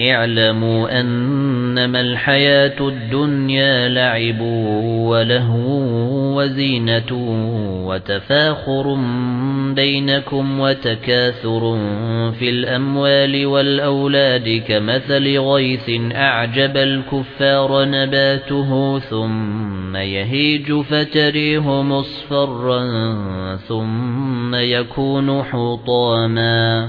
اعلموا أنما الحياة الدنيا لعب ولهو وزينة وتفاخر بينكم وتكاثر في الأموال والأولاد كمثل غيث أعجب الكفار نباته ثم يهيج فتريه مصفرا ثم يكون حطاما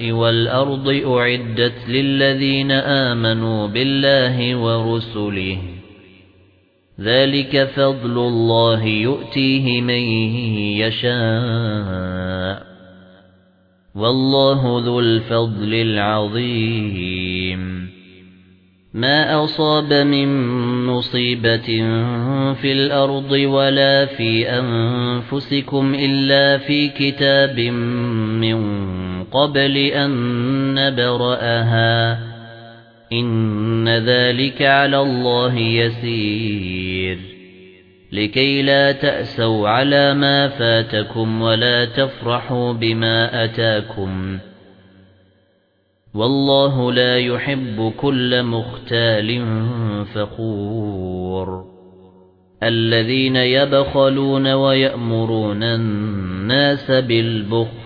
والأرض أعدت للذين آمنوا بالله ورسله. ذلك فضل الله يؤتيه من يشاء. والله ذو الفضل العظيم. ما أصاب من مصيبة في الأرض ولا في أنفسكم إلا في كتاب من قبل أن نبرأها. إن ذلك على الله يسير. لكي لا تأسوا على ما فاتكم ولا تفرحوا بما أتاكم. والله لا يحب كل مختال فخور. الذين يبخلون ويأمرون الناس بالبخل